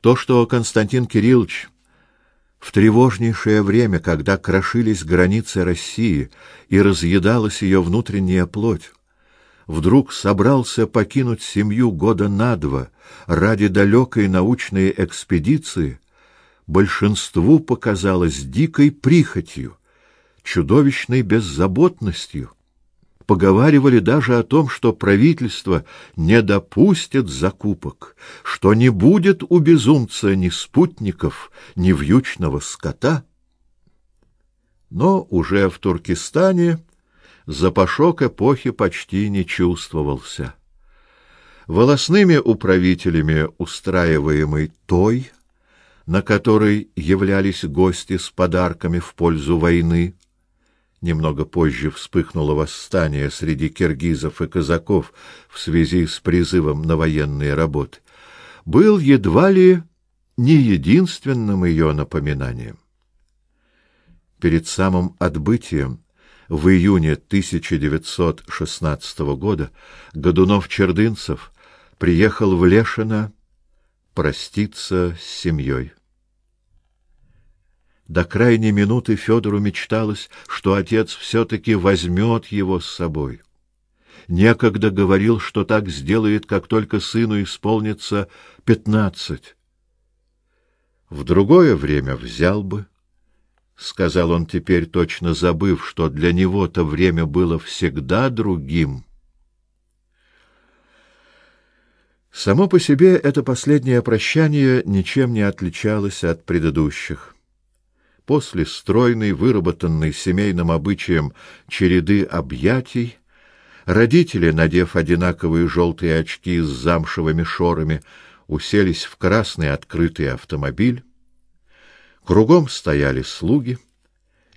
То, что Константин Кириллович в тревожнейшее время, когда крошились границы России и разъедалась ее внутренняя плоть, вдруг собрался покинуть семью года на два ради далекой научной экспедиции, большинству показалось дикой прихотью, чудовищной беззаботностью. Поговаривали даже о том, что правительство не допустит закупок, что не будет у безумца ни спутников, ни вьючного скота. Но уже в Туркестане запашок эпохи почти не чувствовался. Волосными управителями устраиваемый той, на который являлись гости с подарками в пользу войны, Немного позже вспыхнуло восстание среди киргизов и казаков в связи с призывом на военные работы. Был едва ли не единственным ее напоминанием. Перед самым отбытием в июне 1916 года Годунов-Чердынцев приехал в Лешино проститься с семьей. До крайней минуты Федору мечталось, что отец все-таки возьмет его с собой. Некогда говорил, что так сделает, как только сыну исполнится пятнадцать. В другое время взял бы, — сказал он теперь, точно забыв, что для него-то время было всегда другим. Само по себе это последнее прощание ничем не отличалось от предыдущих. После стройной, выработанной семейным обычаем череды объятий, родители, надев одинаковые желтые очки с замшевыми шорами, уселись в красный открытый автомобиль. Кругом стояли слуги.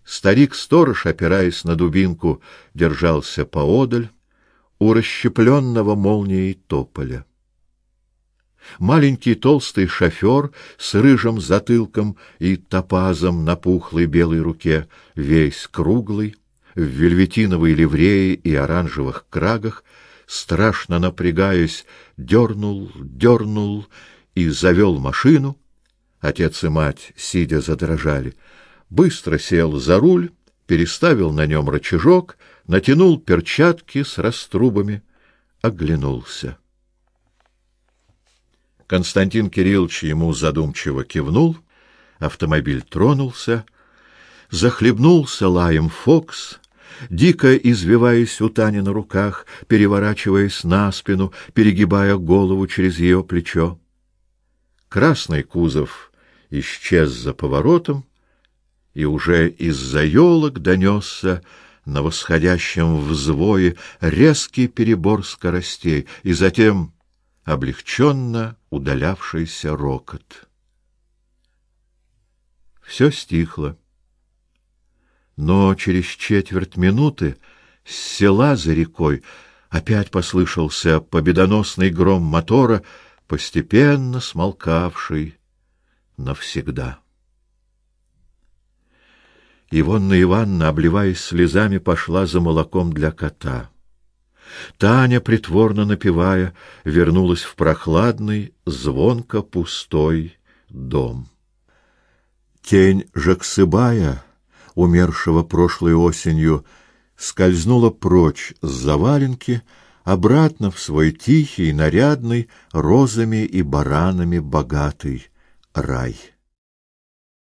Старик-сторож, опираясь на дубинку, держался поодаль у расщепленного молнией тополя. Маленький толстый шофер с рыжим затылком и топазом на пухлой белой руке, весь круглый, в вельветиновой ливрее и оранжевых крагах, страшно напрягаясь, дернул, дернул и завел машину. Отец и мать, сидя, задрожали. Быстро сел за руль, переставил на нем рычажок, натянул перчатки с раструбами, оглянулся. Константин Кириллович ему задумчиво кивнул, автомобиль тронулся, захлебнулся лаем Фокс, дико извиваясь у Тани на руках, переворачиваясь на спину, перегибая голову через ее плечо. Красный кузов исчез за поворотом, и уже из-за елок донесся на восходящем взвое резкий перебор скоростей, и затем облегченно удалявшийся рокот. Все стихло. Но через четверть минуты с села за рекой опять послышался победоносный гром мотора, постепенно смолкавший навсегда. Ивонна Ивановна, обливаясь слезами, пошла за молоком для кота. Таня, притворно напевая, вернулась в прохладный, звонко пустой дом. Тень Жаксыбая, умершего прошлой осенью, скользнула прочь с заваленки, обратно в свой тихий, нарядный, розами и баранами богатый рай.